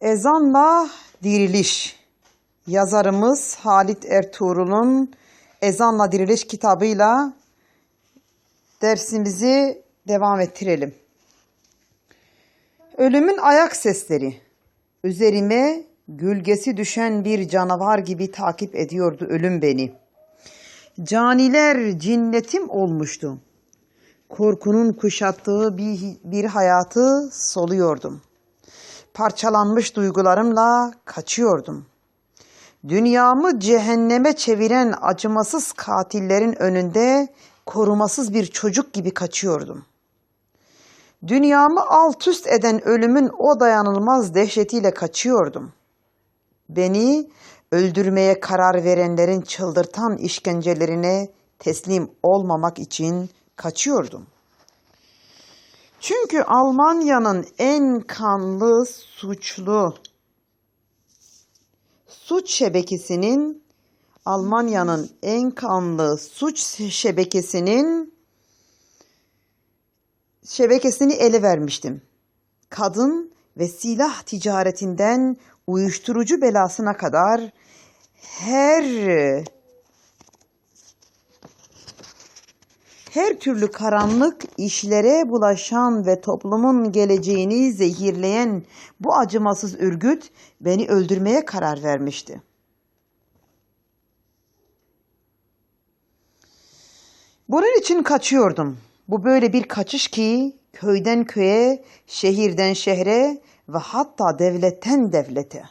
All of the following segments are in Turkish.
Ezanla Diriliş Yazarımız Halit Ertuğrul'un Ezanla Diriliş kitabıyla dersimizi devam ettirelim. Ölümün ayak sesleri. Üzerime gülgesi düşen bir canavar gibi takip ediyordu ölüm beni. Caniler cinnetim olmuştu. Korkunun kuşattığı bir, bir hayatı soluyordum. Parçalanmış duygularımla kaçıyordum. Dünyamı cehenneme çeviren acımasız katillerin önünde korumasız bir çocuk gibi kaçıyordum. Dünyamı alt üst eden ölümün o dayanılmaz dehşetiyle kaçıyordum. Beni öldürmeye karar verenlerin çıldırtan işkencelerine teslim olmamak için kaçıyordum. Çünkü Almanya'nın en kanlı suçlu suç şebekesinin Almanya'nın en kanlı suç şebekesinin şebekesini ele vermiştim. Kadın ve silah ticaretinden uyuşturucu belasına kadar her her türlü karanlık işlere bulaşan ve toplumun geleceğini zehirleyen bu acımasız ürgüt beni öldürmeye karar vermişti. Bunun için kaçıyordum. Bu böyle bir kaçış ki köyden köye, şehirden şehre ve hatta devletten devlete.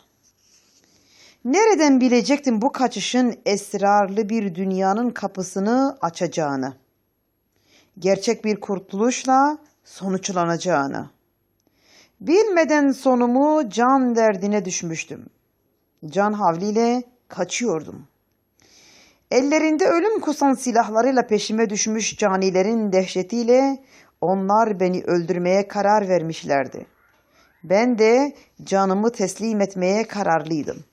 Nereden bilecektim bu kaçışın esrarlı bir dünyanın kapısını açacağını? Gerçek bir kurtuluşla sonuçlanacağını. Bilmeden sonumu can derdine düşmüştüm. Can havliyle kaçıyordum. Ellerinde ölüm kusan silahlarıyla peşime düşmüş canilerin dehşetiyle onlar beni öldürmeye karar vermişlerdi. Ben de canımı teslim etmeye kararlıydım.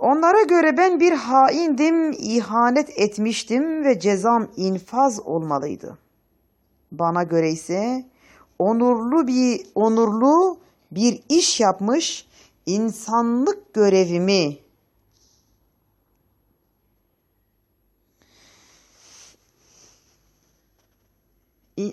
Onlara göre ben bir haindim, ihanet etmiştim ve cezam infaz olmalıydı. Bana göre ise onurlu bir onurlu bir iş yapmış, insanlık görevimi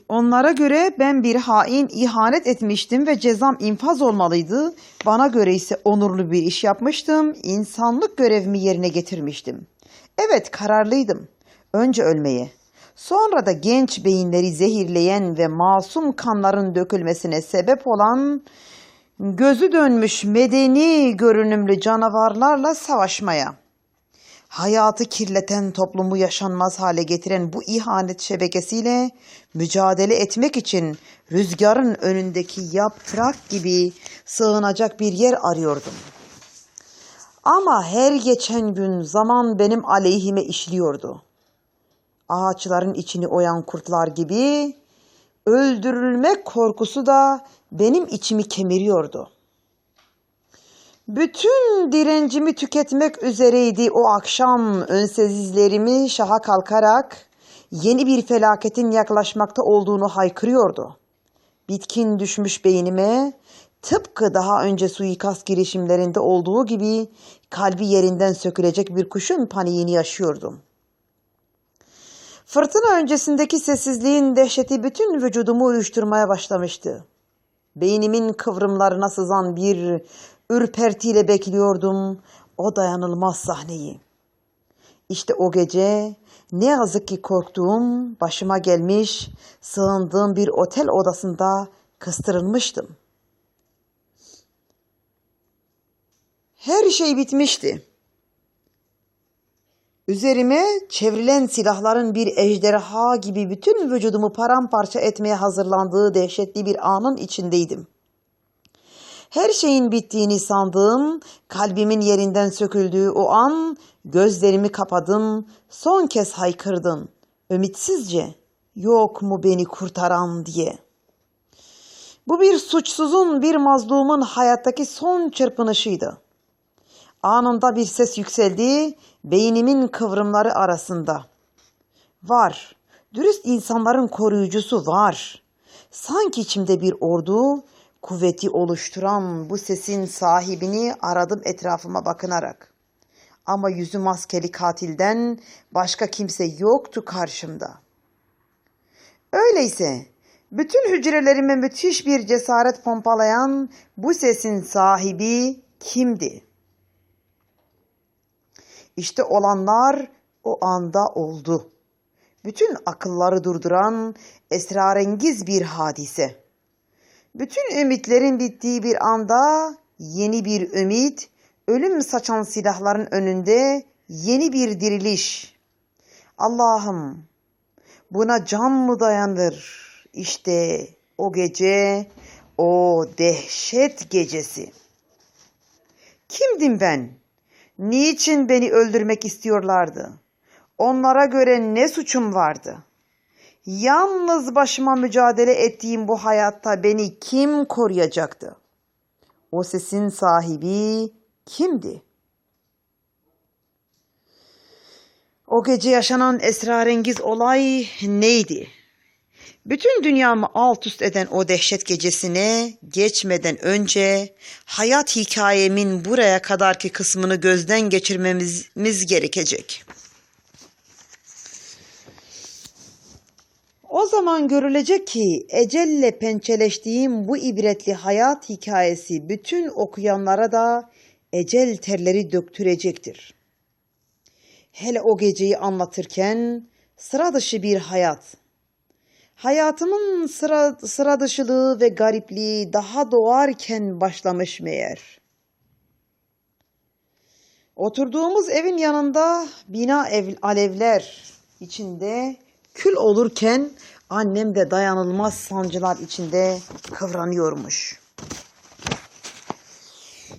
Onlara göre ben bir hain ihanet etmiştim ve cezam infaz olmalıydı. Bana göre ise onurlu bir iş yapmıştım. İnsanlık görevimi yerine getirmiştim. Evet kararlıydım. Önce ölmeye. Sonra da genç beyinleri zehirleyen ve masum kanların dökülmesine sebep olan gözü dönmüş medeni görünümlü canavarlarla savaşmaya.'' Hayatı kirleten toplumu yaşanmaz hale getiren bu ihanet şebekesiyle mücadele etmek için rüzgarın önündeki yaprak gibi sığınacak bir yer arıyordum. Ama her geçen gün zaman benim aleyhime işliyordu. Ağaçların içini oyan kurtlar gibi öldürülmek korkusu da benim içimi kemiriyordu.'' Bütün direncimi tüketmek üzereydi o akşam önsezizlerimi şaha kalkarak yeni bir felaketin yaklaşmakta olduğunu haykırıyordu. Bitkin düşmüş beynime tıpkı daha önce suikast girişimlerinde olduğu gibi kalbi yerinden sökülecek bir kuşun paniğini yaşıyordum. Fırtına öncesindeki sessizliğin dehşeti bütün vücudumu uyuşturmaya başlamıştı. Beynimin kıvrımlarına sızan bir ürpertiyle bekliyordum o dayanılmaz sahneyi. İşte o gece ne yazık ki korktuğum başıma gelmiş, sığındığım bir otel odasında kıstırılmıştım. Her şey bitmişti. Üzerime çevrilen silahların bir ejderha gibi bütün vücudumu paramparça etmeye hazırlandığı dehşetli bir anın içindeydim. Her şeyin bittiğini sandığım, kalbimin yerinden söküldüğü o an gözlerimi kapadım, son kez haykırdım. Ümitsizce, yok mu beni kurtaran diye. Bu bir suçsuzun, bir mazlumun hayattaki son çırpınışıydı. Anında bir ses yükseldi, beynimin kıvrımları arasında. Var, dürüst insanların koruyucusu var. Sanki içimde bir ordu, kuvveti oluşturan bu sesin sahibini aradım etrafıma bakınarak. Ama yüzü maskeli katilden başka kimse yoktu karşımda. Öyleyse bütün hücrelerime müthiş bir cesaret pompalayan bu sesin sahibi kimdi? İşte olanlar o anda oldu. Bütün akılları durduran esrarengiz bir hadise. Bütün ümitlerin bittiği bir anda yeni bir ümit, ölüm saçan silahların önünde yeni bir diriliş. Allah'ım buna can mı dayanır? İşte o gece, o dehşet gecesi. Kimdim ben? Niçin beni öldürmek istiyorlardı? Onlara göre ne suçum vardı? Yalnız başıma mücadele ettiğim bu hayatta beni kim koruyacaktı? O sesin sahibi kimdi? O gece yaşanan esrarengiz olay neydi? Bütün dünyamı alt üst eden o dehşet gecesine geçmeden önce hayat hikayemin buraya kadarki kısmını gözden geçirmemiz gerekecek. O zaman görülecek ki ecelle pençeleştiğim bu ibretli hayat hikayesi bütün okuyanlara da ecel terleri döktürecektir. Hele o geceyi anlatırken sıra dışı bir hayat, Hayatımın sıra, sıra dışılığı ve garipliği daha doğarken başlamış meğer. Oturduğumuz evin yanında bina ev, alevler içinde kül olurken annem de dayanılmaz sancılar içinde kıvranıyormuş.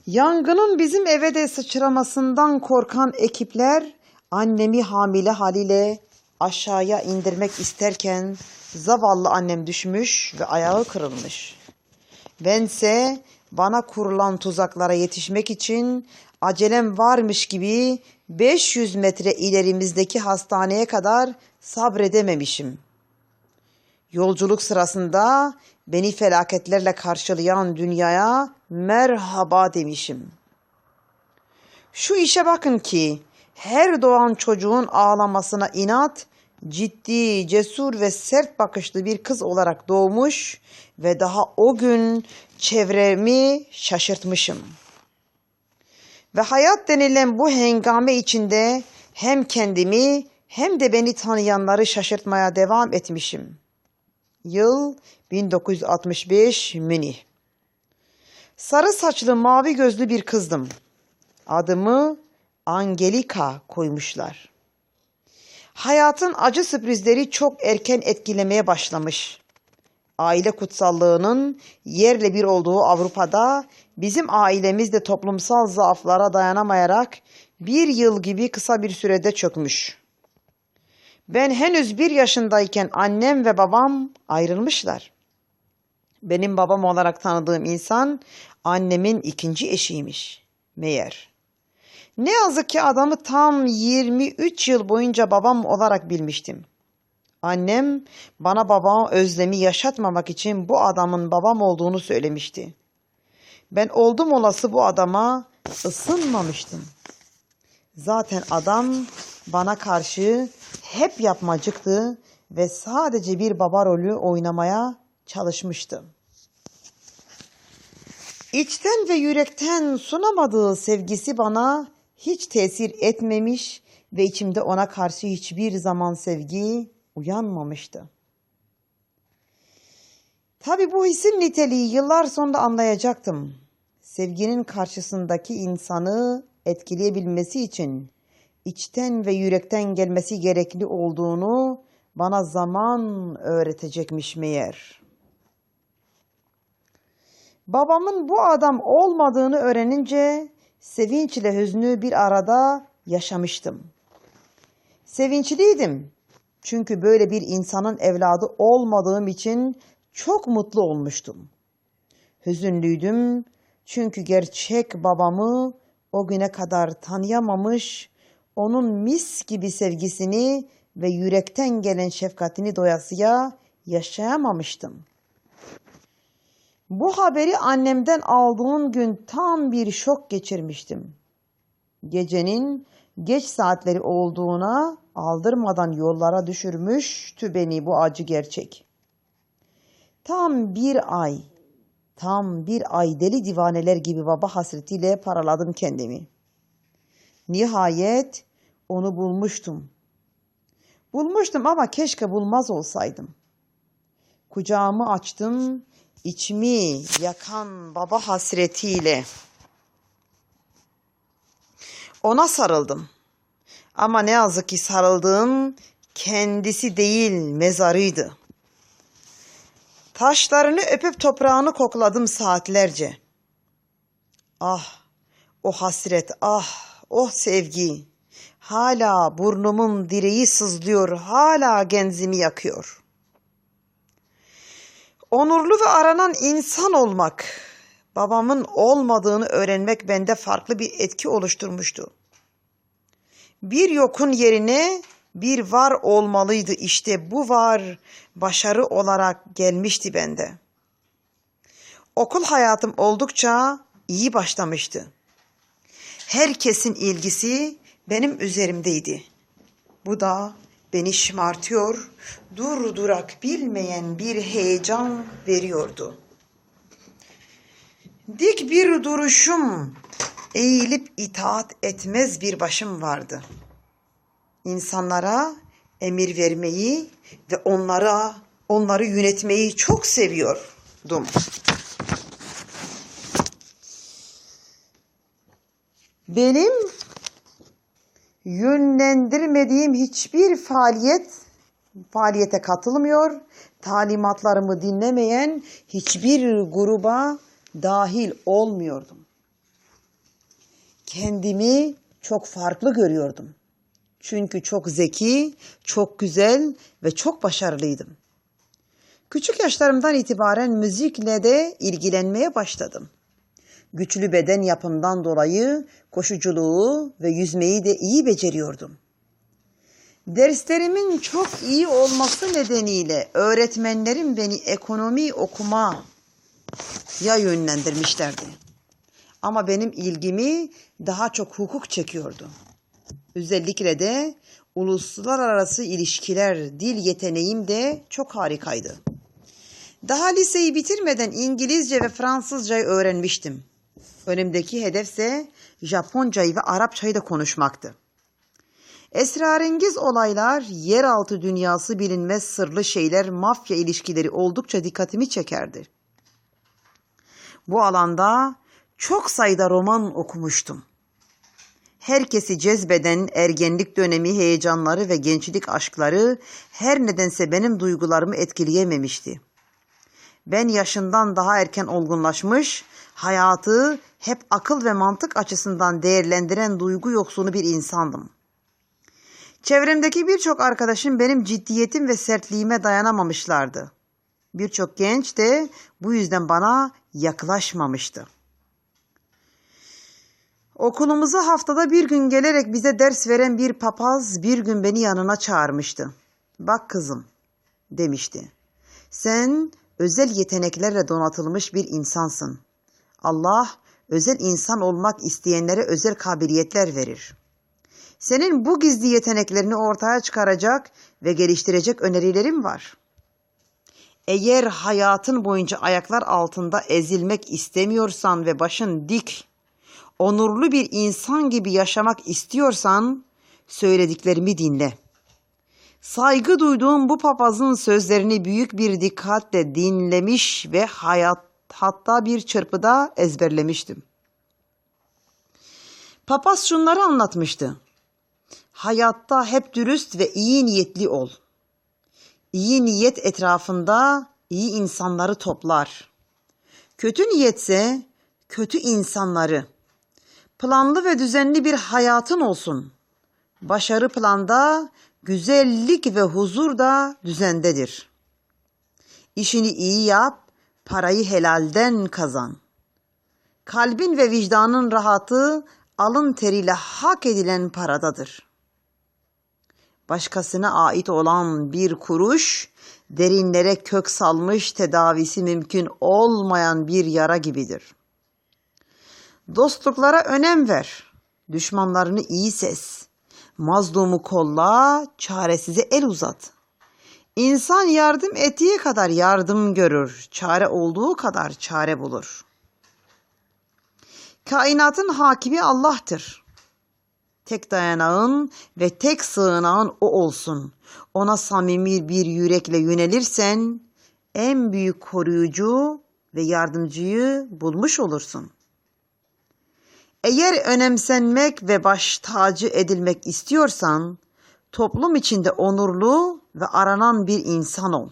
Yangının bizim eve de sıçramasından korkan ekipler annemi hamile haliyle aşağıya indirmek isterken Zavallı annem düşmüş ve ayağı kırılmış. Bense bana kurulan tuzaklara yetişmek için acelem varmış gibi 500 metre ilerimizdeki hastaneye kadar sabredememişim. Yolculuk sırasında beni felaketlerle karşılayan dünyaya merhaba demişim. Şu işe bakın ki her doğan çocuğun ağlamasına inat ciddi, cesur ve sert bakışlı bir kız olarak doğmuş ve daha o gün çevremi şaşırtmışım. Ve hayat denilen bu hengame içinde hem kendimi hem de beni tanıyanları şaşırtmaya devam etmişim. Yıl 1965 Münih. Sarı saçlı mavi gözlü bir kızdım. Adımı Angelika koymuşlar. Hayatın acı sürprizleri çok erken etkilemeye başlamış. Aile kutsallığının yerle bir olduğu Avrupa'da bizim ailemiz de toplumsal zaaflara dayanamayarak bir yıl gibi kısa bir sürede çökmüş. Ben henüz bir yaşındayken annem ve babam ayrılmışlar. Benim babam olarak tanıdığım insan annemin ikinci eşiymiş meğer. Ne yazık ki adamı tam 23 yıl boyunca babam olarak bilmiştim. Annem bana babam özlemi yaşatmamak için bu adamın babam olduğunu söylemişti. Ben oldum olası bu adama ısınmamıştım. Zaten adam bana karşı hep yapmacıktı ve sadece bir baba rolü oynamaya çalışmıştı. İçten ve yürekten sunamadığı sevgisi bana hiç tesir etmemiş ve içimde ona karşı hiçbir zaman sevgi uyanmamıştı. Tabi bu hisin niteliği yıllar sonra anlayacaktım. Sevginin karşısındaki insanı etkileyebilmesi için içten ve yürekten gelmesi gerekli olduğunu bana zaman öğretecekmiş meğer. Babamın bu adam olmadığını öğrenince sevinç ile hüznü bir arada yaşamıştım. Sevinçliydim. Çünkü böyle bir insanın evladı olmadığım için çok mutlu olmuştum. Hüzünlüydüm çünkü gerçek babamı o güne kadar tanıyamamış, onun mis gibi sevgisini ve yürekten gelen şefkatini doyasıya yaşayamamıştım. Bu haberi annemden aldığım gün tam bir şok geçirmiştim. Gecenin geç saatleri olduğuna aldırmadan yollara düşürmüştü beni bu acı gerçek. Tam bir ay, tam bir ay deli divaneler gibi baba hasretiyle paraladım kendimi. Nihayet onu bulmuştum. Bulmuştum ama keşke bulmaz olsaydım. Kucağımı açtım, içimi yakan baba hasretiyle. Ona sarıldım. Ama ne yazık ki sarıldığım kendisi değil mezarıydı. Taşlarını öpüp toprağını kokladım saatlerce. Ah, o hasret, ah, o sevgi. Hala burnumun direği sızlıyor, hala genzimi yakıyor. Onurlu ve aranan insan olmak, babamın olmadığını öğrenmek bende farklı bir etki oluşturmuştu. Bir yokun yerine bir var olmalıydı işte bu var başarı olarak gelmişti bende. Okul hayatım oldukça iyi başlamıştı. Herkesin ilgisi benim üzerimdeydi. Bu da beni şımartıyor, dur durak bilmeyen bir heyecan veriyordu. Dik bir duruşum, eğilip itaat etmez bir başım vardı. İnsanlara emir vermeyi ve onlara onları yönetmeyi çok seviyordum. Benim yönlendirmediğim hiçbir faaliyet faaliyete katılmıyor, talimatlarımı dinlemeyen hiçbir gruba dahil olmuyordum. Kendimi çok farklı görüyordum. Çünkü çok zeki, çok güzel ve çok başarılıydım. Küçük yaşlarımdan itibaren müzikle de ilgilenmeye başladım. Güçlü beden yapımdan dolayı koşuculuğu ve yüzmeyi de iyi beceriyordum. Derslerimin çok iyi olması nedeniyle öğretmenlerim beni ekonomi okuma ya yönlendirmişlerdi. Ama benim ilgimi daha çok hukuk çekiyordu. Özellikle de uluslararası ilişkiler, dil yeteneğim de çok harikaydı. Daha liseyi bitirmeden İngilizce ve Fransızcayı öğrenmiştim. Önümdeki hedefse Japoncayı ve Arapçayı da konuşmaktı. Esrarengiz olaylar, yeraltı dünyası bilinmez sırlı şeyler, mafya ilişkileri oldukça dikkatimi çekerdi. Bu alanda çok sayıda roman okumuştum. Herkesi cezbeden ergenlik dönemi heyecanları ve gençlik aşkları her nedense benim duygularımı etkileyememişti. Ben yaşından daha erken olgunlaşmış, hayatı hep akıl ve mantık açısından değerlendiren duygu yoksunu bir insandım. Çevremdeki birçok arkadaşım benim ciddiyetim ve sertliğime dayanamamışlardı. Birçok genç de bu yüzden bana yaklaşmamıştı. Okulumuza haftada bir gün gelerek bize ders veren bir papaz bir gün beni yanına çağırmıştı. Bak kızım demişti. Sen özel yeteneklerle donatılmış bir insansın. Allah özel insan olmak isteyenlere özel kabiliyetler verir. Senin bu gizli yeteneklerini ortaya çıkaracak ve geliştirecek önerilerim var. Eğer hayatın boyunca ayaklar altında ezilmek istemiyorsan ve başın dik, onurlu bir insan gibi yaşamak istiyorsan söylediklerimi dinle. Saygı duyduğum bu papazın sözlerini büyük bir dikkatle dinlemiş ve hayat hatta bir çırpıda ezberlemiştim. Papaz şunları anlatmıştı. Hayatta hep dürüst ve iyi niyetli ol. İyi niyet etrafında iyi insanları toplar. Kötü niyetse kötü insanları. Planlı ve düzenli bir hayatın olsun. Başarı planda, güzellik ve huzur da düzendedir. İşini iyi yap, parayı helalden kazan. Kalbin ve vicdanın rahatı alın teriyle hak edilen paradadır. Başkasına ait olan bir kuruş derinlere kök salmış tedavisi mümkün olmayan bir yara gibidir. Dostluklara önem ver. Düşmanlarını iyi ses. Mazlumu kolla, çaresize el uzat. İnsan yardım ettiği kadar yardım görür, çare olduğu kadar çare bulur. Kainatın hakimi Allah'tır. Tek dayanağın ve tek sığınağın o olsun. Ona samimi bir yürekle yönelirsen en büyük koruyucu ve yardımcıyı bulmuş olursun. Eğer önemsenmek ve baş tacı edilmek istiyorsan, toplum içinde onurlu ve aranan bir insan ol.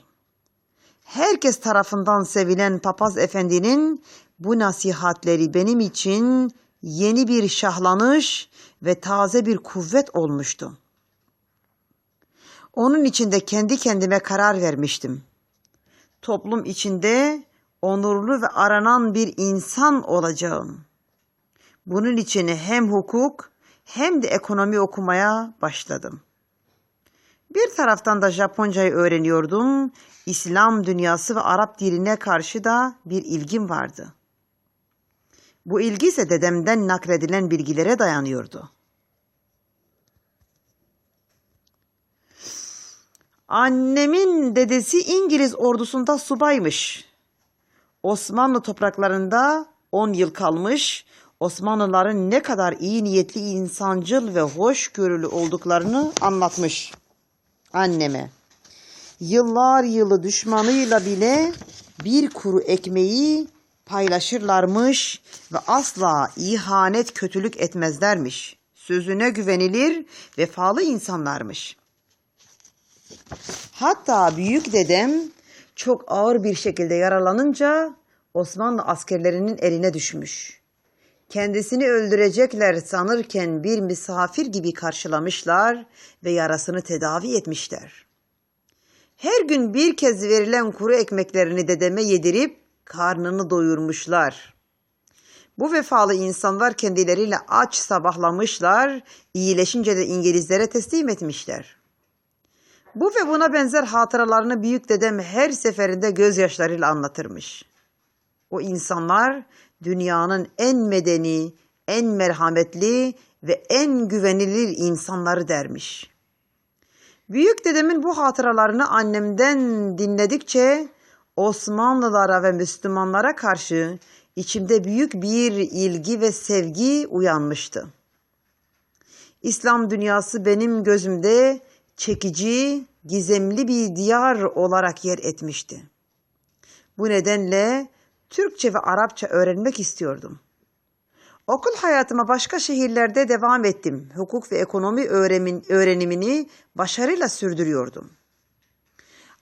Herkes tarafından sevilen papaz efendinin bu nasihatleri benim için yeni bir şahlanış ve taze bir kuvvet olmuştu. Onun içinde kendi kendime karar vermiştim. Toplum içinde onurlu ve aranan bir insan olacağım. Bunun için hem hukuk hem de ekonomi okumaya başladım. Bir taraftan da Japoncayı öğreniyordum. İslam dünyası ve Arap diline karşı da bir ilgim vardı. Bu ilgi ise dedemden nakledilen bilgilere dayanıyordu. Annemin dedesi İngiliz ordusunda subaymış. Osmanlı topraklarında 10 yıl kalmış. Osmanlıların ne kadar iyi niyetli, insancıl ve hoşgörülü olduklarını anlatmış anneme. Yıllar yılı düşmanıyla bile bir kuru ekmeği paylaşırlarmış ve asla ihanet kötülük etmezlermiş. Sözüne güvenilir, vefalı insanlarmış. Hatta büyük dedem çok ağır bir şekilde yaralanınca Osmanlı askerlerinin eline düşmüş. Kendisini öldürecekler sanırken bir misafir gibi karşılamışlar ve yarasını tedavi etmişler. Her gün bir kez verilen kuru ekmeklerini dedeme yedirip karnını doyurmuşlar. Bu vefalı insanlar kendileriyle aç sabahlamışlar, iyileşince de İngilizlere teslim etmişler. Bu ve buna benzer hatıralarını büyük dedem her seferinde gözyaşlarıyla anlatırmış. O insanlar dünyanın en medeni, en merhametli ve en güvenilir insanları dermiş. Büyük dedemin bu hatıralarını annemden dinledikçe Osmanlılara ve Müslümanlara karşı içimde büyük bir ilgi ve sevgi uyanmıştı. İslam dünyası benim gözümde çekici, gizemli bir diyar olarak yer etmişti. Bu nedenle Türkçe ve Arapça öğrenmek istiyordum. Okul hayatıma başka şehirlerde devam ettim. Hukuk ve ekonomi öğrenimini başarıyla sürdürüyordum.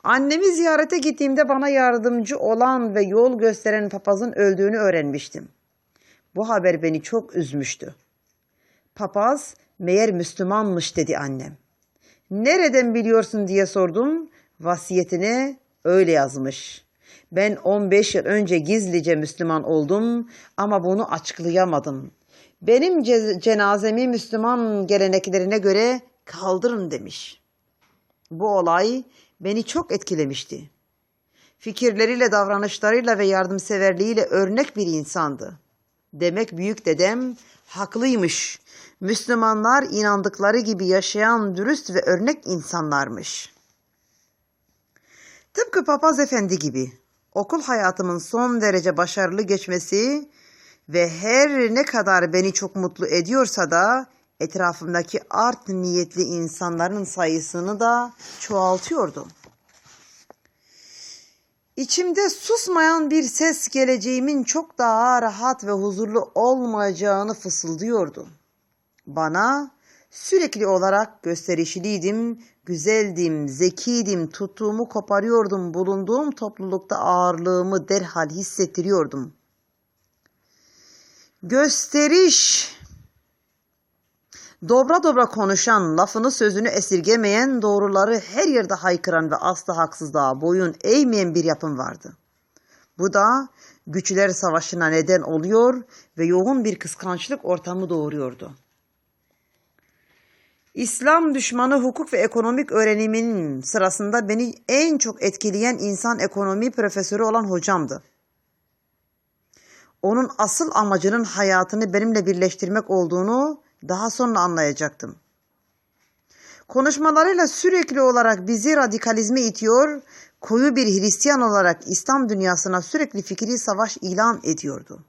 Annemi ziyarete gittiğimde bana yardımcı olan ve yol gösteren papazın öldüğünü öğrenmiştim. Bu haber beni çok üzmüştü. Papaz meğer Müslümanmış dedi annem. Nereden biliyorsun diye sordum. Vasiyetine öyle yazmış. Ben 15 yıl önce gizlice Müslüman oldum ama bunu açıklayamadım. Benim cenazemi Müslüman geleneklerine göre kaldırın demiş. Bu olay beni çok etkilemişti. Fikirleriyle, davranışlarıyla ve yardımseverliğiyle örnek bir insandı. Demek büyük dedem haklıymış. Müslümanlar inandıkları gibi yaşayan dürüst ve örnek insanlarmış. Tıpkı papaz efendi gibi okul hayatımın son derece başarılı geçmesi ve her ne kadar beni çok mutlu ediyorsa da etrafımdaki art niyetli insanların sayısını da çoğaltıyordu. İçimde susmayan bir ses geleceğimin çok daha rahat ve huzurlu olmayacağını fısıldıyordu. Bana sürekli olarak gösterişliydim, güzeldim, zekiydim, tuttuğumu koparıyordum, bulunduğum toplulukta ağırlığımı derhal hissettiriyordum. Gösteriş Dobra dobra konuşan, lafını sözünü esirgemeyen, doğruları her yerde haykıran ve asla haksızlığa boyun eğmeyen bir yapım vardı. Bu da güçler savaşına neden oluyor ve yoğun bir kıskançlık ortamı doğuruyordu. İslam düşmanı hukuk ve ekonomik öğreniminin sırasında beni en çok etkileyen insan ekonomi profesörü olan hocamdı. Onun asıl amacının hayatını benimle birleştirmek olduğunu daha sonra anlayacaktım. Konuşmalarıyla sürekli olarak bizi radikalizme itiyor, koyu bir Hristiyan olarak İslam dünyasına sürekli fikri savaş ilan ediyordu.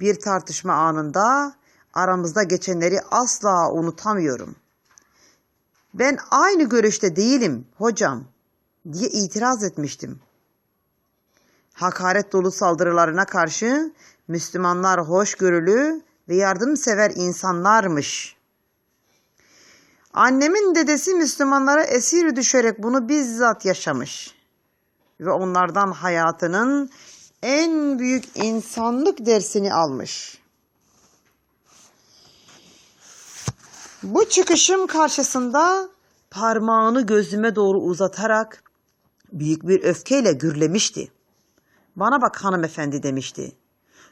Bir tartışma anında aramızda geçenleri asla unutamıyorum. Ben aynı görüşte değilim hocam diye itiraz etmiştim. Hakaret dolu saldırılarına karşı Müslümanlar hoşgörülü ve yardımsever insanlarmış. Annemin dedesi Müslümanlara esir düşerek bunu bizzat yaşamış ve onlardan hayatının en büyük insanlık dersini almış. Bu çıkışım karşısında parmağını gözüme doğru uzatarak büyük bir öfkeyle gürlemişti. Bana bak hanımefendi demişti.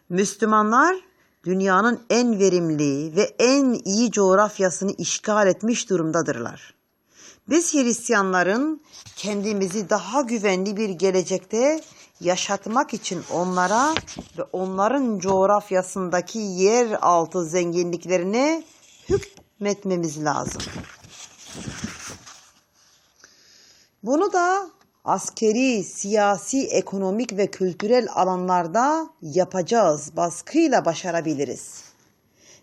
Müslümanlar dünyanın en verimli ve en iyi coğrafyasını işgal etmiş durumdadırlar. Biz Hristiyanların kendimizi daha güvenli bir gelecekte yaşatmak için onlara ve onların coğrafyasındaki yer altı zenginliklerine hükmetmemiz lazım. Bunu da askeri, siyasi, ekonomik ve kültürel alanlarda yapacağız, baskıyla başarabiliriz.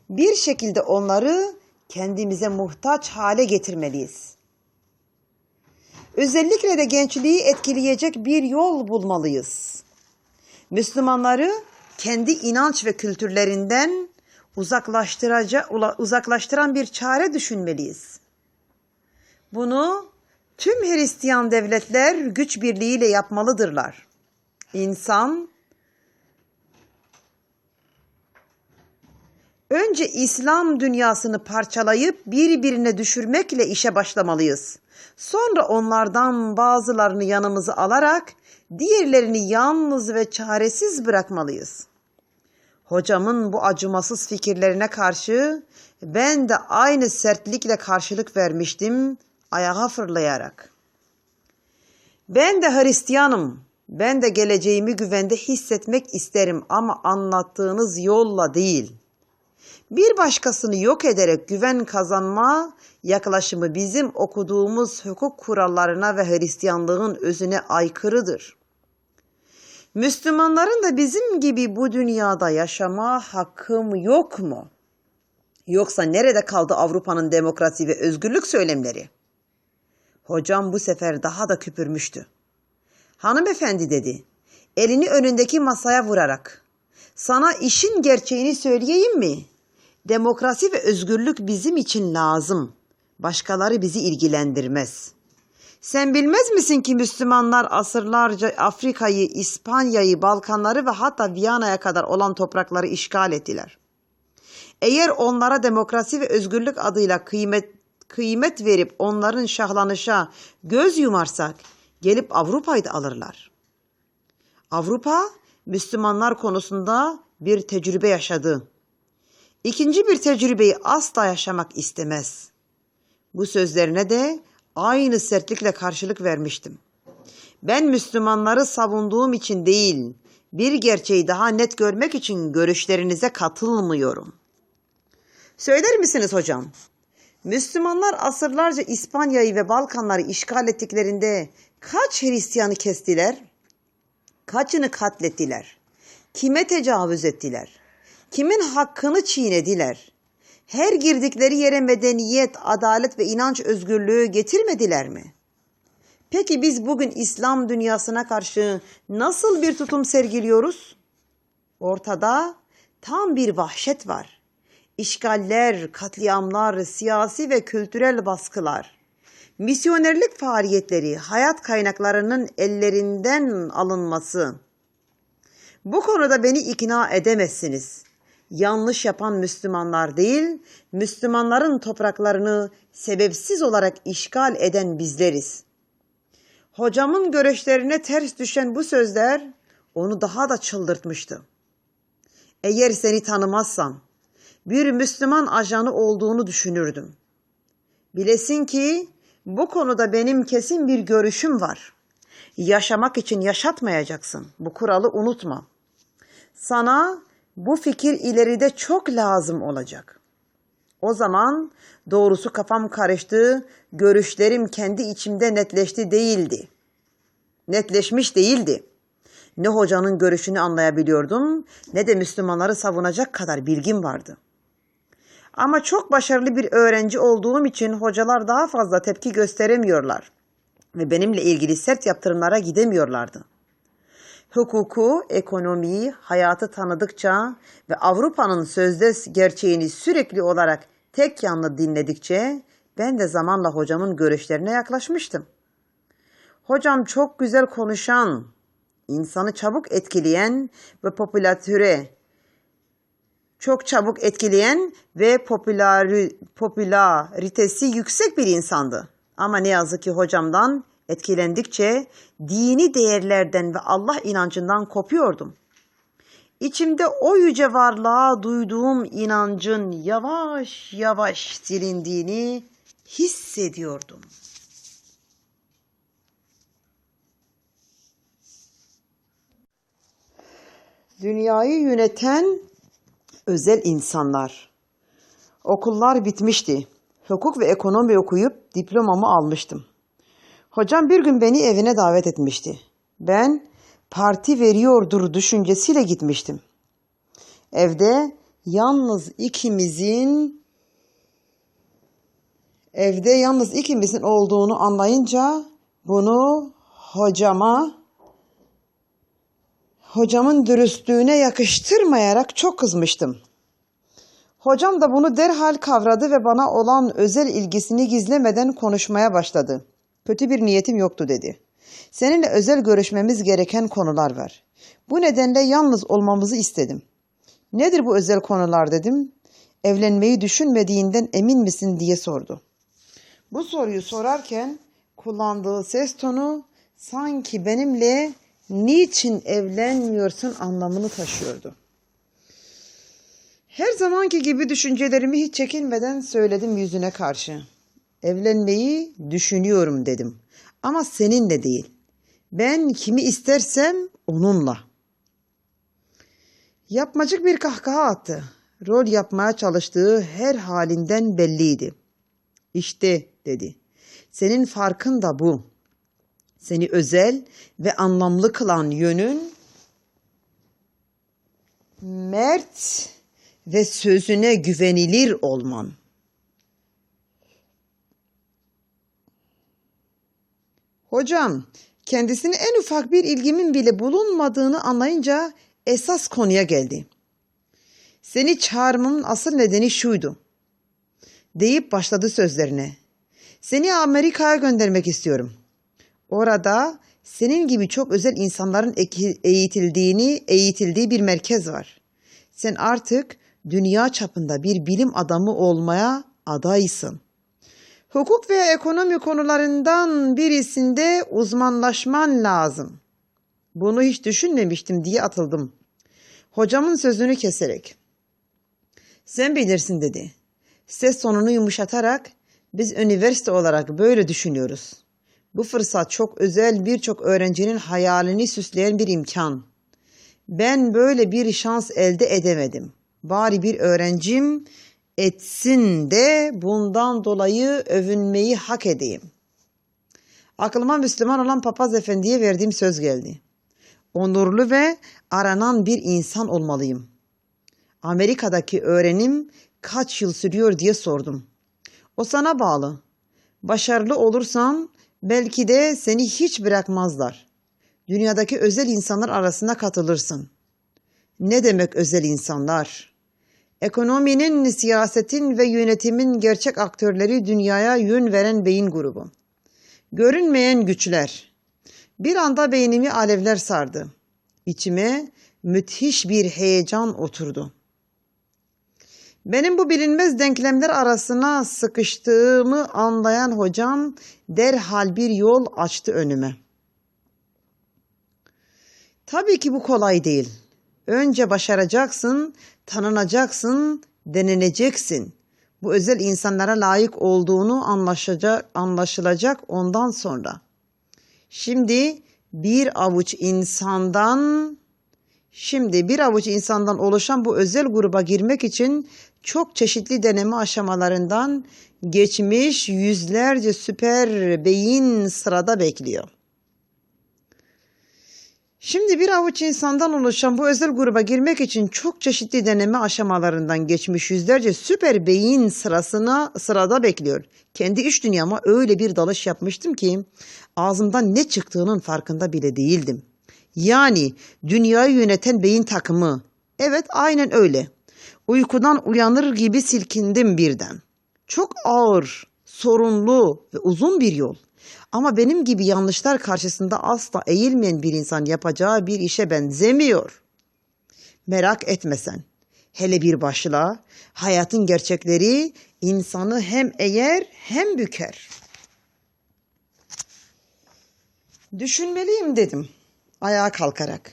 Bir şekilde onları kendimize muhtaç hale getirmeliyiz. Özellikle de gençliği etkileyecek bir yol bulmalıyız. Müslümanları kendi inanç ve kültürlerinden uzaklaştıran bir çare düşünmeliyiz. Bunu tüm Hristiyan devletler güç birliğiyle yapmalıdırlar. İnsan önce İslam dünyasını parçalayıp birbirine düşürmekle işe başlamalıyız. Sonra onlardan bazılarını yanımıza alarak diğerlerini yalnız ve çaresiz bırakmalıyız. Hocamın bu acımasız fikirlerine karşı ben de aynı sertlikle karşılık vermiştim ayağa fırlayarak. Ben de Hristiyanım. Ben de geleceğimi güvende hissetmek isterim ama anlattığınız yolla değil. Bir başkasını yok ederek güven kazanma yaklaşımı bizim okuduğumuz hukuk kurallarına ve Hristiyanlığın özüne aykırıdır. Müslümanların da bizim gibi bu dünyada yaşama hakkım yok mu? Yoksa nerede kaldı Avrupa'nın demokrasi ve özgürlük söylemleri?'' Hocam bu sefer daha da küpürmüştü. Hanımefendi dedi, elini önündeki masaya vurarak. Sana işin gerçeğini söyleyeyim mi? Demokrasi ve özgürlük bizim için lazım. Başkaları bizi ilgilendirmez. Sen bilmez misin ki Müslümanlar asırlarca Afrika'yı, İspanya'yı, Balkanları ve hatta Viyana'ya kadar olan toprakları işgal ettiler. Eğer onlara demokrasi ve özgürlük adıyla kıymet kıymet verip onların şahlanışa göz yumarsak gelip Avrupa'yı da alırlar. Avrupa Müslümanlar konusunda bir tecrübe yaşadı. İkinci bir tecrübeyi asla yaşamak istemez. Bu sözlerine de aynı sertlikle karşılık vermiştim. Ben Müslümanları savunduğum için değil, bir gerçeği daha net görmek için görüşlerinize katılmıyorum. Söyler misiniz hocam? Müslümanlar asırlarca İspanya'yı ve Balkanları işgal ettiklerinde kaç Hristiyanı kestiler? Kaçını katlettiler? Kime tecavüz ettiler? Kimin hakkını çiğnediler? Her girdikleri yere medeniyet, adalet ve inanç özgürlüğü getirmediler mi? Peki biz bugün İslam dünyasına karşı nasıl bir tutum sergiliyoruz? Ortada tam bir vahşet var işgaller, katliamlar, siyasi ve kültürel baskılar, misyonerlik faaliyetleri, hayat kaynaklarının ellerinden alınması. Bu konuda beni ikna edemezsiniz. Yanlış yapan Müslümanlar değil, Müslümanların topraklarını sebepsiz olarak işgal eden bizleriz. Hocamın görüşlerine ters düşen bu sözler onu daha da çıldırtmıştı. Eğer seni tanımazsam, bir Müslüman ajanı olduğunu düşünürdüm. Bilesin ki bu konuda benim kesin bir görüşüm var. Yaşamak için yaşatmayacaksın. Bu kuralı unutma. Sana bu fikir ileride çok lazım olacak. O zaman doğrusu kafam karıştı, görüşlerim kendi içimde netleşti değildi. Netleşmiş değildi. Ne hocanın görüşünü anlayabiliyordum ne de Müslümanları savunacak kadar bilgim vardı. Ama çok başarılı bir öğrenci olduğum için hocalar daha fazla tepki gösteremiyorlar ve benimle ilgili sert yaptırımlara gidemiyorlardı. Hukuku, ekonomiyi, hayatı tanıdıkça ve Avrupa'nın sözde gerçeğini sürekli olarak tek yanlı dinledikçe ben de zamanla hocamın görüşlerine yaklaşmıştım. Hocam çok güzel konuşan, insanı çabuk etkileyen ve popülatüre çok çabuk etkileyen ve popüleri, popülaritesi yüksek bir insandı. Ama ne yazık ki hocamdan etkilendikçe dini değerlerden ve Allah inancından kopuyordum. İçimde o yüce varlığa duyduğum inancın yavaş yavaş silindiğini hissediyordum. Dünyayı yöneten özel insanlar. Okullar bitmişti. Hukuk ve ekonomi okuyup diplomamı almıştım. Hocam bir gün beni evine davet etmişti. Ben parti veriyordur düşüncesiyle gitmiştim. Evde yalnız ikimizin evde yalnız ikimizin olduğunu anlayınca bunu hocama hocamın dürüstlüğüne yakıştırmayarak çok kızmıştım. Hocam da bunu derhal kavradı ve bana olan özel ilgisini gizlemeden konuşmaya başladı. Kötü bir niyetim yoktu dedi. Seninle özel görüşmemiz gereken konular var. Bu nedenle yalnız olmamızı istedim. Nedir bu özel konular dedim. Evlenmeyi düşünmediğinden emin misin diye sordu. Bu soruyu sorarken kullandığı ses tonu sanki benimle niçin evlenmiyorsun anlamını taşıyordu. Her zamanki gibi düşüncelerimi hiç çekinmeden söyledim yüzüne karşı. Evlenmeyi düşünüyorum dedim. Ama seninle değil. Ben kimi istersem onunla. Yapmacık bir kahkaha attı. Rol yapmaya çalıştığı her halinden belliydi. İşte dedi. Senin farkın da bu. Seni özel ve anlamlı kılan yönün mert ve sözüne güvenilir olman. Hocam, kendisine en ufak bir ilgimin bile bulunmadığını anlayınca esas konuya geldi. Seni çağırmamın asıl nedeni şuydu. Deyip başladı sözlerine. Seni Amerika'ya göndermek istiyorum. Orada senin gibi çok özel insanların eğitildiğini, eğitildiği bir merkez var. Sen artık dünya çapında bir bilim adamı olmaya adaysın. Hukuk ve ekonomi konularından birisinde uzmanlaşman lazım. Bunu hiç düşünmemiştim diye atıldım. Hocamın sözünü keserek. Sen bilirsin dedi. Ses tonunu yumuşatarak biz üniversite olarak böyle düşünüyoruz. Bu fırsat çok özel birçok öğrencinin hayalini süsleyen bir imkan. Ben böyle bir şans elde edemedim. Bari bir öğrencim etsin de bundan dolayı övünmeyi hak edeyim. Aklıma Müslüman olan papaz efendiye verdiğim söz geldi. Onurlu ve aranan bir insan olmalıyım. Amerika'daki öğrenim kaç yıl sürüyor diye sordum. O sana bağlı. Başarılı olursan belki de seni hiç bırakmazlar. Dünyadaki özel insanlar arasına katılırsın. Ne demek özel insanlar? Ekonominin, siyasetin ve yönetimin gerçek aktörleri dünyaya yön veren beyin grubu. Görünmeyen güçler. Bir anda beynimi alevler sardı. İçime müthiş bir heyecan oturdu. Benim bu bilinmez denklemler arasına sıkıştığımı anlayan hocam derhal bir yol açtı önüme. Tabii ki bu kolay değil. Önce başaracaksın, tanınacaksın, deneneceksin. Bu özel insanlara layık olduğunu anlaşacak, anlaşılacak ondan sonra. Şimdi bir avuç insandan Şimdi bir avuç insandan oluşan bu özel gruba girmek için çok çeşitli deneme aşamalarından geçmiş yüzlerce süper beyin sırada bekliyor. Şimdi bir avuç insandan oluşan bu özel gruba girmek için çok çeşitli deneme aşamalarından geçmiş yüzlerce süper beyin sırasına sırada bekliyor. Kendi iç dünyama öyle bir dalış yapmıştım ki ağzımdan ne çıktığının farkında bile değildim. Yani dünyayı yöneten beyin takımı. Evet aynen öyle. Uykudan uyanır gibi silkindim birden. Çok ağır, sorunlu ve uzun bir yol. Ama benim gibi yanlışlar karşısında asla eğilmeyen bir insan yapacağı bir işe benzemiyor. Merak etme sen. Hele bir başla, hayatın gerçekleri insanı hem eğer hem büker. Düşünmeliyim dedim ayağa kalkarak.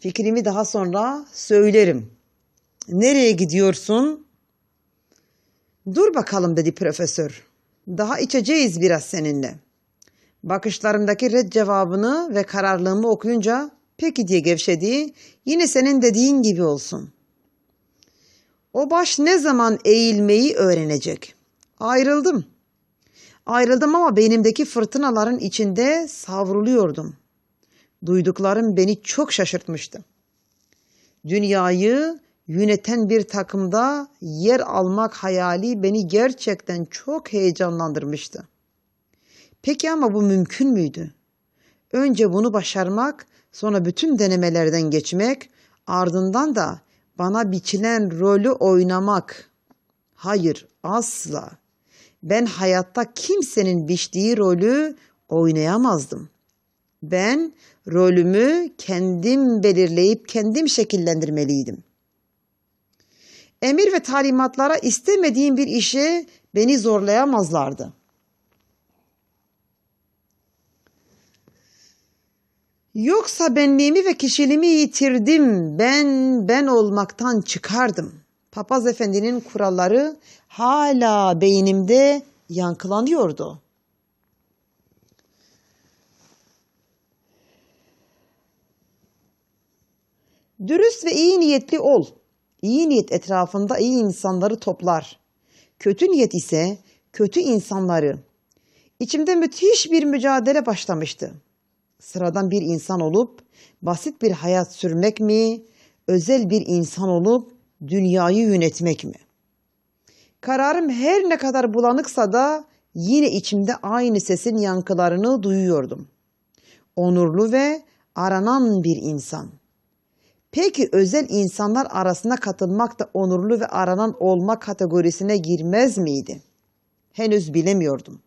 Fikrimi daha sonra söylerim. Nereye gidiyorsun? Dur bakalım dedi profesör. Daha içeceğiz biraz seninle. Bakışlarımdaki red cevabını ve kararlılığımı okuyunca peki diye gevşedi. Yine senin dediğin gibi olsun. O baş ne zaman eğilmeyi öğrenecek? Ayrıldım. Ayrıldım ama beynimdeki fırtınaların içinde savruluyordum. Duyduklarım beni çok şaşırtmıştı. Dünyayı yöneten bir takımda yer almak hayali beni gerçekten çok heyecanlandırmıştı. Peki ama bu mümkün müydü? Önce bunu başarmak, sonra bütün denemelerden geçmek, ardından da bana biçilen rolü oynamak. Hayır, asla. Ben hayatta kimsenin biçtiği rolü oynayamazdım. Ben rolümü kendim belirleyip kendim şekillendirmeliydim. Emir ve talimatlara istemediğim bir işe beni zorlayamazlardı. Yoksa benliğimi ve kişiliğimi yitirdim. Ben ben olmaktan çıkardım. Papaz efendinin kuralları hala beynimde yankılanıyordu. Dürüst ve iyi niyetli ol. İyi niyet etrafında iyi insanları toplar. Kötü niyet ise kötü insanları. İçimde müthiş bir mücadele başlamıştı. Sıradan bir insan olup basit bir hayat sürmek mi, özel bir insan olup dünyayı yönetmek mi? Kararım her ne kadar bulanıksa da yine içimde aynı sesin yankılarını duyuyordum. Onurlu ve aranan bir insan. Peki özel insanlar arasına katılmak da onurlu ve aranan olma kategorisine girmez miydi? Henüz bilemiyordum.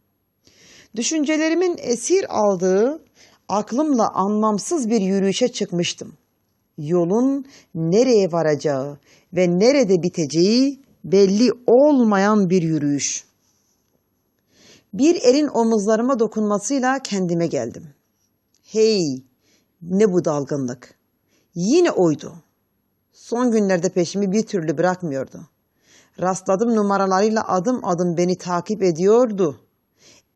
Düşüncelerimin esir aldığı aklımla anlamsız bir yürüyüşe çıkmıştım. Yolun nereye varacağı ve nerede biteceği belli olmayan bir yürüyüş. Bir elin omuzlarıma dokunmasıyla kendime geldim. Hey, ne bu dalgınlık? Yine oydu. Son günlerde peşimi bir türlü bırakmıyordu. Rastladım numaralarıyla adım adım beni takip ediyordu.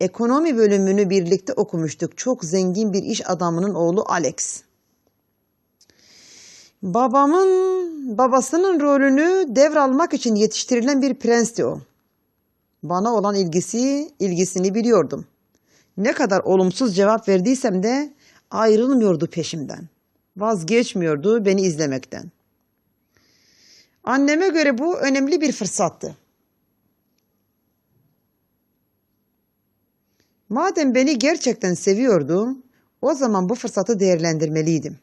Ekonomi bölümünü birlikte okumuştuk. Çok zengin bir iş adamının oğlu Alex. Babamın, babasının rolünü devralmak için yetiştirilen bir prensti o. Bana olan ilgisi, ilgisini biliyordum. Ne kadar olumsuz cevap verdiysem de ayrılmıyordu peşimden.'' vazgeçmiyordu beni izlemekten. Anneme göre bu önemli bir fırsattı. Madem beni gerçekten seviyordu, o zaman bu fırsatı değerlendirmeliydim.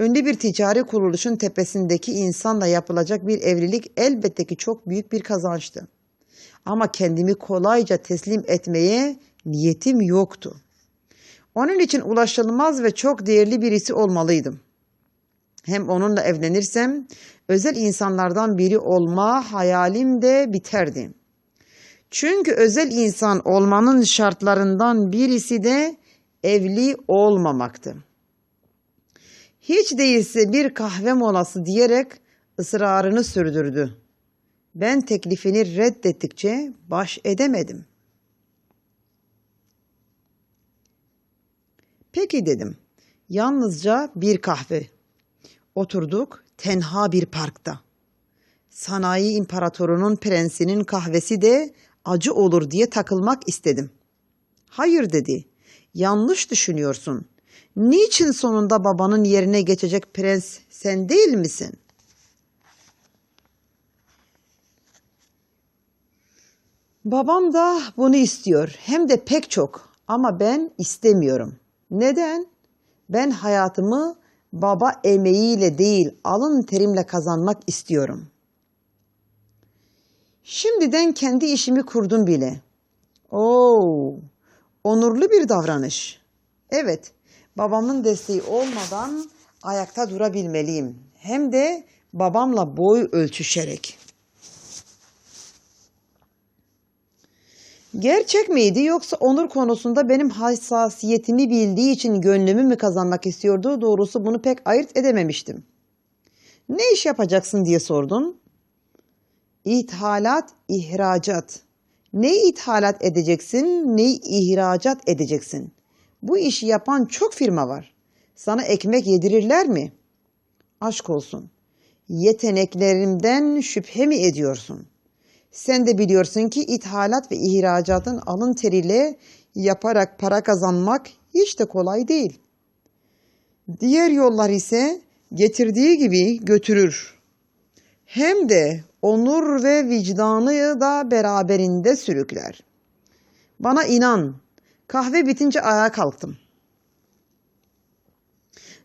Ünlü bir ticari kuruluşun tepesindeki insanla yapılacak bir evlilik elbette ki çok büyük bir kazançtı. Ama kendimi kolayca teslim etmeye niyetim yoktu. Onun için ulaşılmaz ve çok değerli birisi olmalıydım. Hem onunla evlenirsem özel insanlardan biri olma hayalim de biterdi. Çünkü özel insan olmanın şartlarından birisi de evli olmamaktı. Hiç değilse bir kahve molası diyerek ısrarını sürdürdü. Ben teklifini reddettikçe baş edemedim. Peki dedim. Yalnızca bir kahve. Oturduk tenha bir parkta. Sanayi imparatorunun prensinin kahvesi de acı olur diye takılmak istedim. Hayır dedi. Yanlış düşünüyorsun. Niçin sonunda babanın yerine geçecek prens sen değil misin? Babam da bunu istiyor. Hem de pek çok. Ama ben istemiyorum. Neden? Ben hayatımı baba emeğiyle değil alın terimle kazanmak istiyorum. Şimdiden kendi işimi kurdum bile. Oo, onurlu bir davranış. Evet, babamın desteği olmadan ayakta durabilmeliyim. Hem de babamla boy ölçüşerek. Gerçek miydi yoksa onur konusunda benim hassasiyetimi bildiği için gönlümü mü kazanmak istiyordu? Doğrusu bunu pek ayırt edememiştim. Ne iş yapacaksın diye sordun. İthalat, ihracat. Ne ithalat edeceksin, ne ihracat edeceksin. Bu işi yapan çok firma var. Sana ekmek yedirirler mi? Aşk olsun. Yeteneklerimden şüphe mi ediyorsun? Sen de biliyorsun ki ithalat ve ihracatın alın teriyle yaparak para kazanmak hiç de kolay değil. Diğer yollar ise getirdiği gibi götürür. Hem de onur ve vicdanı da beraberinde sürükler. Bana inan, kahve bitince ayağa kalktım.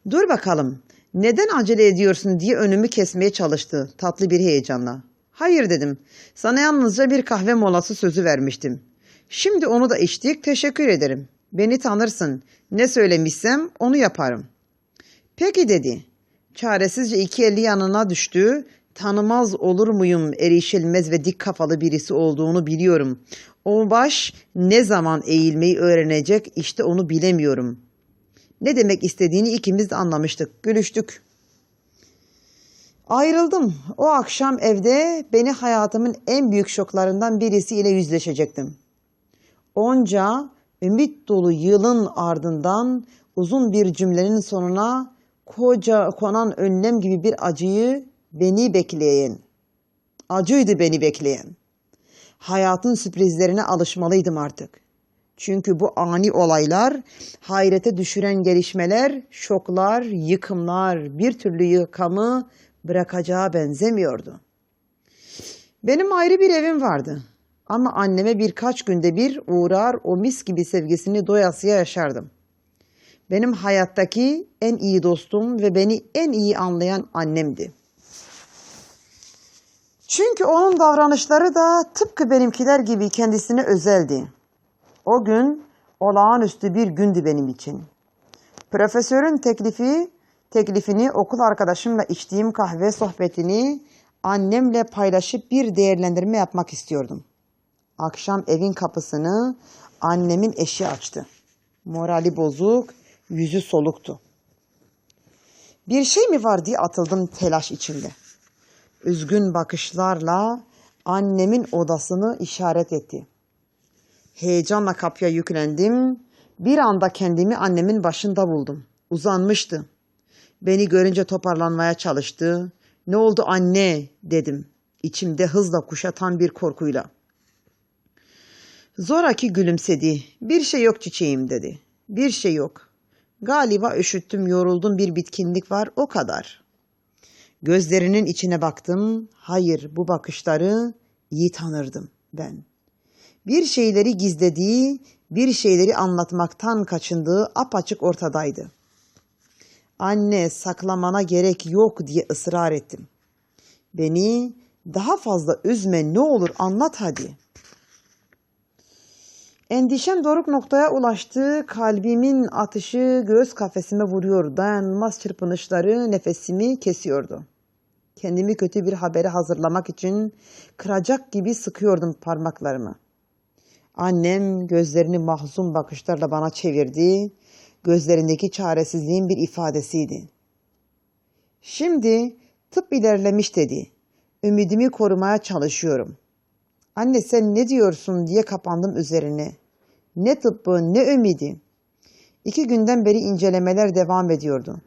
Dur bakalım, neden acele ediyorsun diye önümü kesmeye çalıştı tatlı bir heyecanla. Hayır dedim. Sana yalnızca bir kahve molası sözü vermiştim. Şimdi onu da içtik. Teşekkür ederim. Beni tanırsın. Ne söylemişsem onu yaparım. Peki dedi. Çaresizce iki eli yanına düştü. Tanımaz olur muyum erişilmez ve dik kafalı birisi olduğunu biliyorum. O baş ne zaman eğilmeyi öğrenecek işte onu bilemiyorum. Ne demek istediğini ikimiz de anlamıştık. Gülüştük. Ayrıldım. O akşam evde beni hayatımın en büyük şoklarından birisiyle yüzleşecektim. Onca ümit dolu yılın ardından uzun bir cümlenin sonuna koca konan önlem gibi bir acıyı beni bekleyen, acıydı beni bekleyen. Hayatın sürprizlerine alışmalıydım artık. Çünkü bu ani olaylar, hayrete düşüren gelişmeler, şoklar, yıkımlar, bir türlü yıkamı bırakacağı benzemiyordu. Benim ayrı bir evim vardı. Ama anneme birkaç günde bir uğrar o mis gibi sevgisini doyasıya yaşardım. Benim hayattaki en iyi dostum ve beni en iyi anlayan annemdi. Çünkü onun davranışları da tıpkı benimkiler gibi kendisine özeldi. O gün olağanüstü bir gündü benim için. Profesörün teklifi teklifini okul arkadaşımla içtiğim kahve sohbetini annemle paylaşıp bir değerlendirme yapmak istiyordum. Akşam evin kapısını annemin eşi açtı. Morali bozuk, yüzü soluktu. Bir şey mi var diye atıldım telaş içinde. Üzgün bakışlarla annemin odasını işaret etti. Heyecanla kapıya yüklendim. Bir anda kendimi annemin başında buldum. Uzanmıştı. Beni görünce toparlanmaya çalıştı. Ne oldu anne dedim. İçimde hızla kuşatan bir korkuyla. Zoraki gülümsedi. Bir şey yok çiçeğim dedi. Bir şey yok. Galiba üşüttüm, yoruldum bir bitkinlik var o kadar. Gözlerinin içine baktım. Hayır bu bakışları iyi tanırdım ben. Bir şeyleri gizlediği, bir şeyleri anlatmaktan kaçındığı apaçık ortadaydı. Anne saklamana gerek yok diye ısrar ettim. Beni daha fazla üzme ne olur anlat hadi. Endişem doruk noktaya ulaştı. Kalbimin atışı göğüs kafesime vuruyor. Dayanılmaz çırpınışları nefesimi kesiyordu. Kendimi kötü bir habere hazırlamak için kıracak gibi sıkıyordum parmaklarımı. Annem gözlerini mahzun bakışlarla bana çevirdi gözlerindeki çaresizliğin bir ifadesiydi. Şimdi tıp ilerlemiş dedi. Ümidimi korumaya çalışıyorum. Anne sen ne diyorsun diye kapandım üzerine. Ne tıbbı ne ümidi. İki günden beri incelemeler devam ediyordu.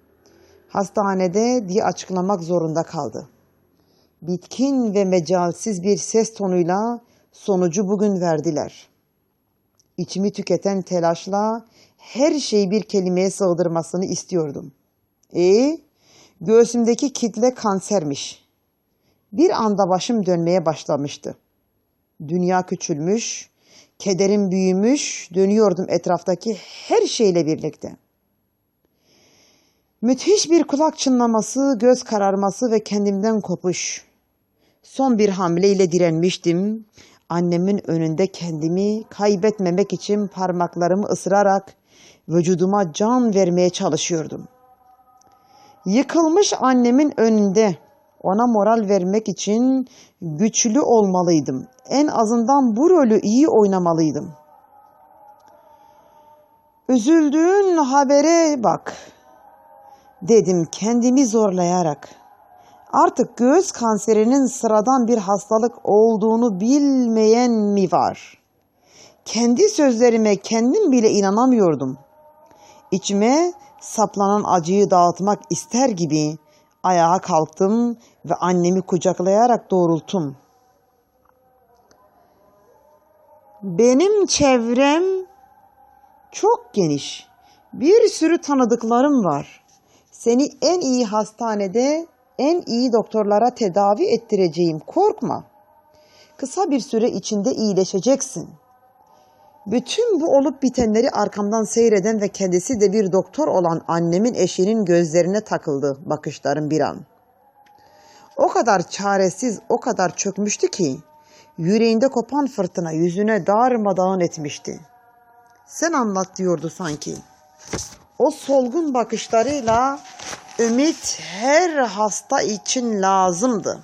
Hastanede diye açıklamak zorunda kaldı. Bitkin ve mecalsiz bir ses tonuyla sonucu bugün verdiler. İçimi tüketen telaşla her şeyi bir kelimeye sığdırmasını istiyordum. E, göğsümdeki kitle kansermiş. Bir anda başım dönmeye başlamıştı. Dünya küçülmüş, kederim büyümüş, dönüyordum etraftaki her şeyle birlikte. Müthiş bir kulak çınlaması, göz kararması ve kendimden kopuş. Son bir hamleyle direnmiştim. Annemin önünde kendimi kaybetmemek için parmaklarımı ısırarak vücuduma can vermeye çalışıyordum. Yıkılmış annemin önünde ona moral vermek için güçlü olmalıydım. En azından bu rolü iyi oynamalıydım. Üzüldüğün habere bak dedim kendimi zorlayarak. Artık göğüs kanserinin sıradan bir hastalık olduğunu bilmeyen mi var? Kendi sözlerime kendim bile inanamıyordum. İçime saplanan acıyı dağıtmak ister gibi ayağa kalktım ve annemi kucaklayarak doğrulttum. Benim çevrem çok geniş. Bir sürü tanıdıklarım var. Seni en iyi hastanede, en iyi doktorlara tedavi ettireceğim. Korkma. Kısa bir süre içinde iyileşeceksin. Bütün bu olup bitenleri arkamdan seyreden ve kendisi de bir doktor olan annemin eşinin gözlerine takıldı bakışlarım bir an. O kadar çaresiz, o kadar çökmüştü ki yüreğinde kopan fırtına yüzüne darmadağın etmişti. Sen anlat diyordu sanki. O solgun bakışlarıyla ümit her hasta için lazımdı.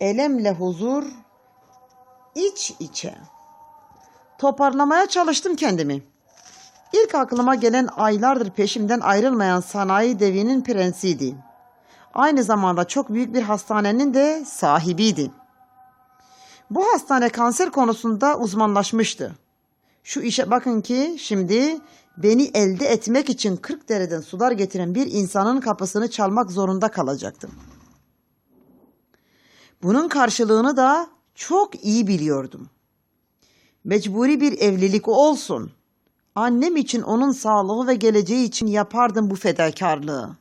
Elemle huzur iç içe. Toparlamaya çalıştım kendimi. İlk aklıma gelen aylardır peşimden ayrılmayan sanayi devinin prensiydi. Aynı zamanda çok büyük bir hastanenin de sahibiydi. Bu hastane kanser konusunda uzmanlaşmıştı. Şu işe bakın ki şimdi beni elde etmek için 40 dereden sular getiren bir insanın kapısını çalmak zorunda kalacaktım. Bunun karşılığını da çok iyi biliyordum. Mecburi bir evlilik olsun. Annem için onun sağlığı ve geleceği için yapardım bu fedakarlığı.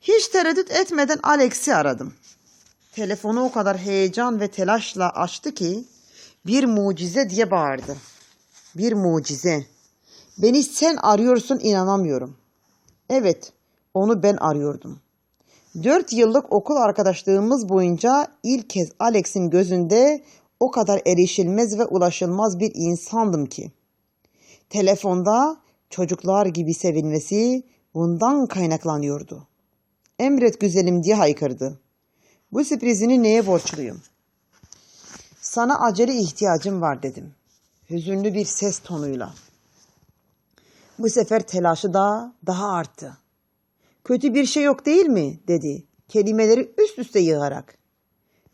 Hiç tereddüt etmeden Alex'i aradım. Telefonu o kadar heyecan ve telaşla açtı ki bir mucize diye bağırdı. Bir mucize. Beni sen arıyorsun inanamıyorum. Evet, onu ben arıyordum. Dört yıllık okul arkadaşlığımız boyunca ilk kez Alex'in gözünde o kadar erişilmez ve ulaşılmaz bir insandım ki. Telefonda çocuklar gibi sevinmesi bundan kaynaklanıyordu. Emret güzelim diye haykırdı. Bu sürprizini neye borçluyum? Sana acele ihtiyacım var dedim. Hüzünlü bir ses tonuyla. Bu sefer telaşı da daha arttı. Kötü bir şey yok değil mi? dedi. Kelimeleri üst üste yığarak.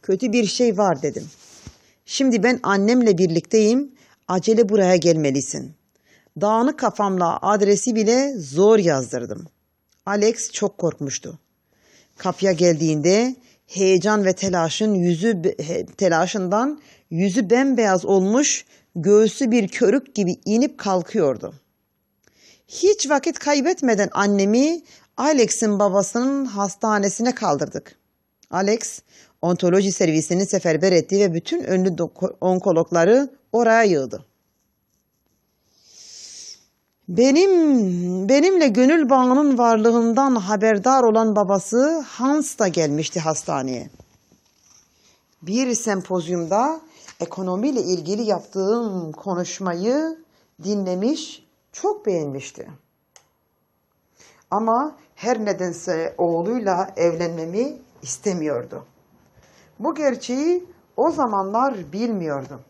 Kötü bir şey var dedim. Şimdi ben annemle birlikteyim. Acele buraya gelmelisin. Dağınık kafamla adresi bile zor yazdırdım. Alex çok korkmuştu. Kapıya geldiğinde heyecan ve telaşın yüzü telaşından yüzü bembeyaz olmuş, göğsü bir körük gibi inip kalkıyordu. Hiç vakit kaybetmeden annemi Alex'in babasının hastanesine kaldırdık. Alex ontoloji servisini seferber etti ve bütün ünlü onkologları oraya yığdı. Benim benimle gönül bağının varlığından haberdar olan babası Hans da gelmişti hastaneye. Bir sempozyumda ekonomiyle ilgili yaptığım konuşmayı dinlemiş, çok beğenmişti. Ama her nedense oğluyla evlenmemi istemiyordu. Bu gerçeği o zamanlar bilmiyordum.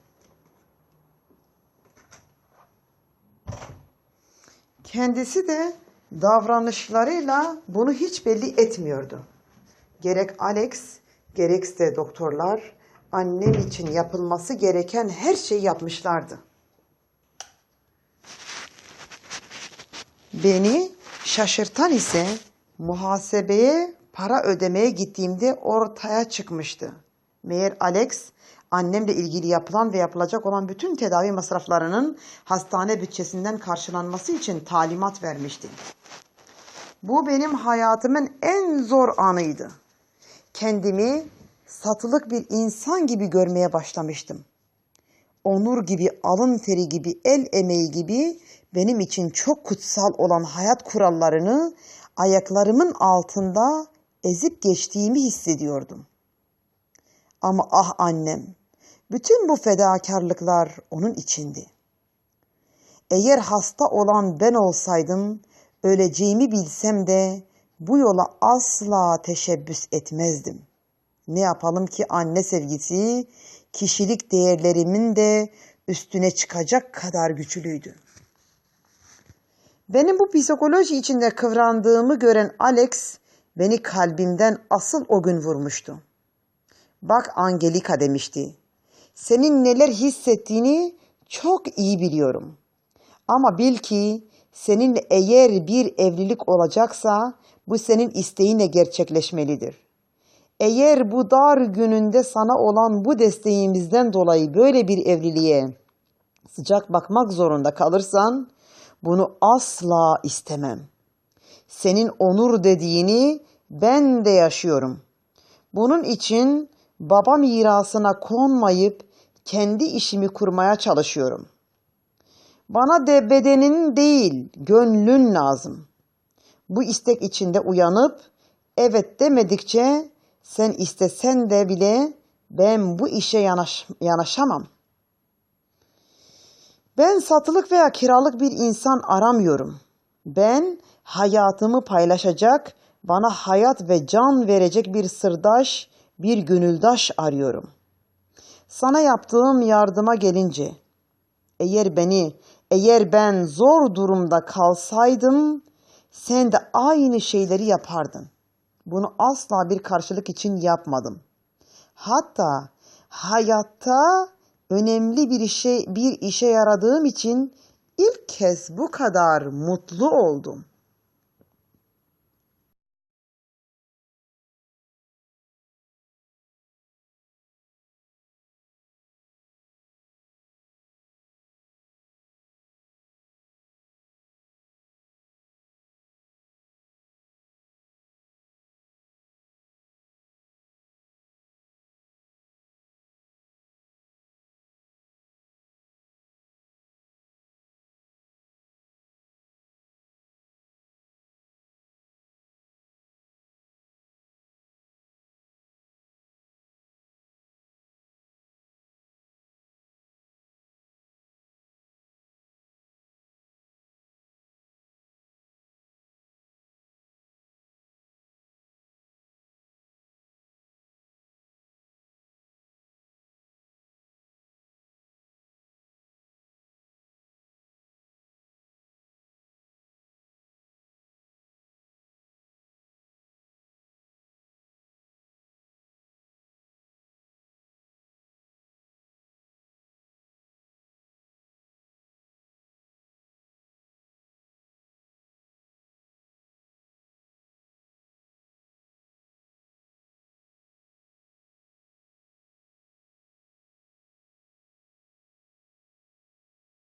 Kendisi de davranışlarıyla bunu hiç belli etmiyordu. Gerek Alex, gerekse doktorlar annem için yapılması gereken her şeyi yapmışlardı. Beni şaşırtan ise muhasebeye para ödemeye gittiğimde ortaya çıkmıştı. Meğer Alex annemle ilgili yapılan ve yapılacak olan bütün tedavi masraflarının hastane bütçesinden karşılanması için talimat vermişti. Bu benim hayatımın en zor anıydı. Kendimi satılık bir insan gibi görmeye başlamıştım. Onur gibi, alın teri gibi, el emeği gibi benim için çok kutsal olan hayat kurallarını ayaklarımın altında ezip geçtiğimi hissediyordum. Ama ah annem, bütün bu fedakarlıklar onun içindi. Eğer hasta olan ben olsaydım, öleceğimi bilsem de bu yola asla teşebbüs etmezdim. Ne yapalım ki anne sevgisi kişilik değerlerimin de üstüne çıkacak kadar güçlüydü. Benim bu psikoloji içinde kıvrandığımı gören Alex beni kalbimden asıl o gün vurmuştu. Bak Angelika demişti. Senin neler hissettiğini çok iyi biliyorum. Ama bil ki seninle eğer bir evlilik olacaksa bu senin isteğinle gerçekleşmelidir. Eğer bu dar gününde sana olan bu desteğimizden dolayı böyle bir evliliğe sıcak bakmak zorunda kalırsan bunu asla istemem. Senin onur dediğini ben de yaşıyorum. Bunun için baba mirasına konmayıp kendi işimi kurmaya çalışıyorum. Bana de bedenin değil, gönlün lazım. Bu istek içinde uyanıp evet demedikçe sen istesen de bile ben bu işe yanaş, yanaşamam. Ben satılık veya kiralık bir insan aramıyorum. Ben hayatımı paylaşacak, bana hayat ve can verecek bir sırdaş, bir gönüldaş arıyorum. Sana yaptığım yardıma gelince, eğer beni, eğer ben zor durumda kalsaydım, sen de aynı şeyleri yapardın. Bunu asla bir karşılık için yapmadım. Hatta hayatta önemli bir işe bir işe yaradığım için ilk kez bu kadar mutlu oldum.